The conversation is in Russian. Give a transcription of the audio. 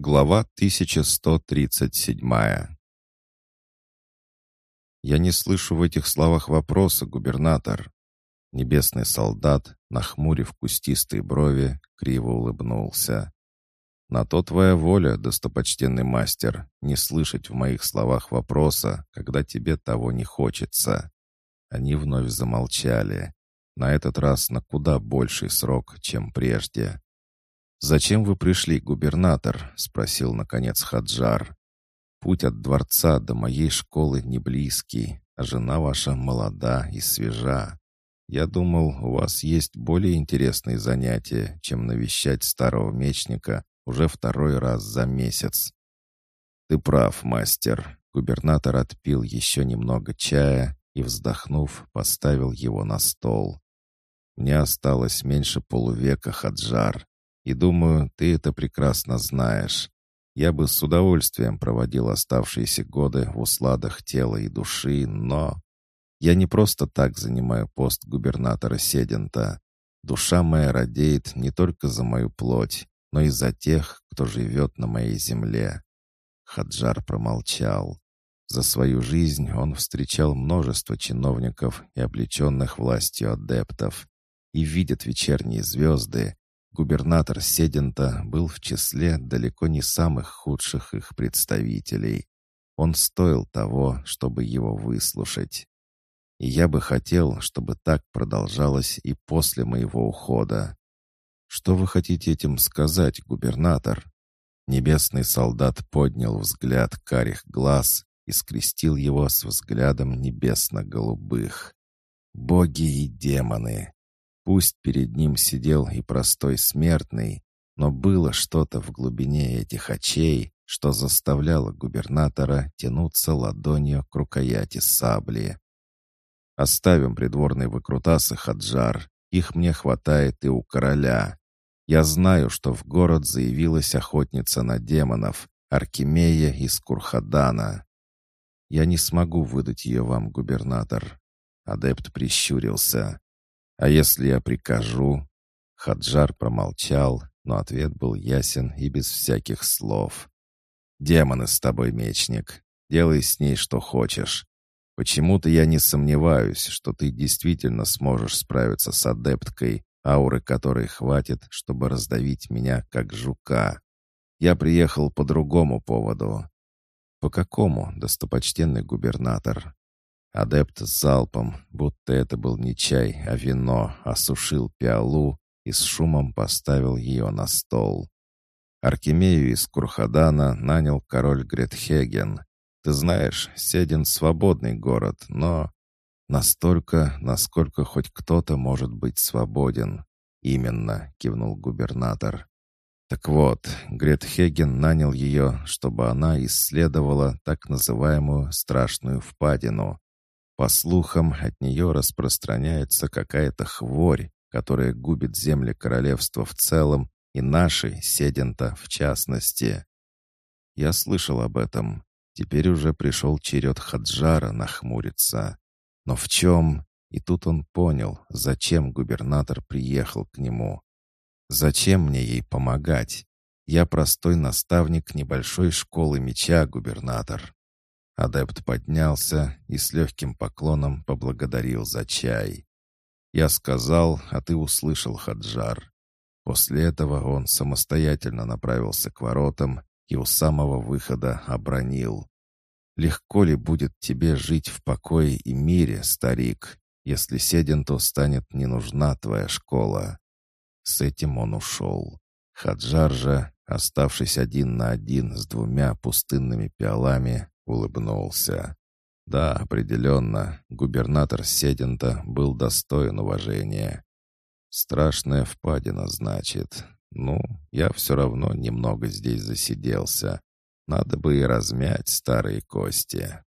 Глава 1137 «Я не слышу в этих словах вопроса, губернатор». Небесный солдат, нахмурив кустистые брови, криво улыбнулся. «На то твоя воля, достопочтенный мастер, не слышать в моих словах вопроса, когда тебе того не хочется». Они вновь замолчали. На этот раз на куда больший срок, чем прежде. «Зачем вы пришли, губернатор?» — спросил, наконец, Хаджар. «Путь от дворца до моей школы не близкий, а жена ваша молода и свежа. Я думал, у вас есть более интересные занятия, чем навещать старого мечника уже второй раз за месяц». «Ты прав, мастер». Губернатор отпил еще немного чая и, вздохнув, поставил его на стол. «Мне осталось меньше полувека, Хаджар. И думаю, ты это прекрасно знаешь. Я бы с удовольствием проводил оставшиеся годы в усладах тела и души, но... Я не просто так занимаю пост губернатора Седента. Душа моя радеет не только за мою плоть, но и за тех, кто живет на моей земле. Хаджар промолчал. За свою жизнь он встречал множество чиновников и облеченных властью адептов. И видит вечерние звезды, Губернатор Седента был в числе далеко не самых худших их представителей. Он стоил того, чтобы его выслушать. И я бы хотел, чтобы так продолжалось и после моего ухода. Что вы хотите этим сказать, губернатор? Небесный солдат поднял взгляд карих глаз и скрестил его с взглядом небесно-голубых. Боги и демоны, Пусть перед ним сидел и простой смертный, но было что-то в глубине этих очей, что заставляло губернатора тянуться ладонью к рукояти сабли. «Оставим придворные выкрутасы, Хаджар. Их мне хватает и у короля. Я знаю, что в город заявилась охотница на демонов, Аркемия из Курхадана. Я не смогу выдать ее вам, губернатор». Адепт прищурился. «А если я прикажу?» Хаджар промолчал, но ответ был ясен и без всяких слов. «Демоны с тобой, мечник. Делай с ней что хочешь. Почему-то я не сомневаюсь, что ты действительно сможешь справиться с адепткой, ауры которой хватит, чтобы раздавить меня, как жука. Я приехал по другому поводу». «По какому, достопочтенный губернатор?» Адепт с залпом, будто это был не чай, а вино, осушил пиалу и с шумом поставил ее на стол. Аркемию из Курхадана нанял король Гретхеген. Ты знаешь, Седин — свободный город, но... Настолько, насколько хоть кто-то может быть свободен. «Именно», — кивнул губернатор. Так вот, Гретхеген нанял ее, чтобы она исследовала так называемую «страшную впадину», по слухам, от нее распространяется какая-то хворь, которая губит земли королевства в целом и наши, Седента, в частности. Я слышал об этом. Теперь уже пришел черед Хаджара нахмуриться. Но в чем? И тут он понял, зачем губернатор приехал к нему. Зачем мне ей помогать? Я простой наставник небольшой школы меча, губернатор. Адепт поднялся и с легким поклоном поблагодарил за чай. «Я сказал, а ты услышал, Хаджар». После этого он самостоятельно направился к воротам и у самого выхода обронил. «Легко ли будет тебе жить в покое и мире, старик, если Седенту станет не нужна твоя школа?» С этим он ушел. Хаджар же, оставшись один на один с двумя пустынными пиалами, улыбнулся. Да, определенно, губернатор Седента был достоин уважения. Страшная впадина, значит. Ну, я все равно немного здесь засиделся. Надо бы и размять старые кости.